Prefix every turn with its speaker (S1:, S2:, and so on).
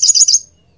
S1: あ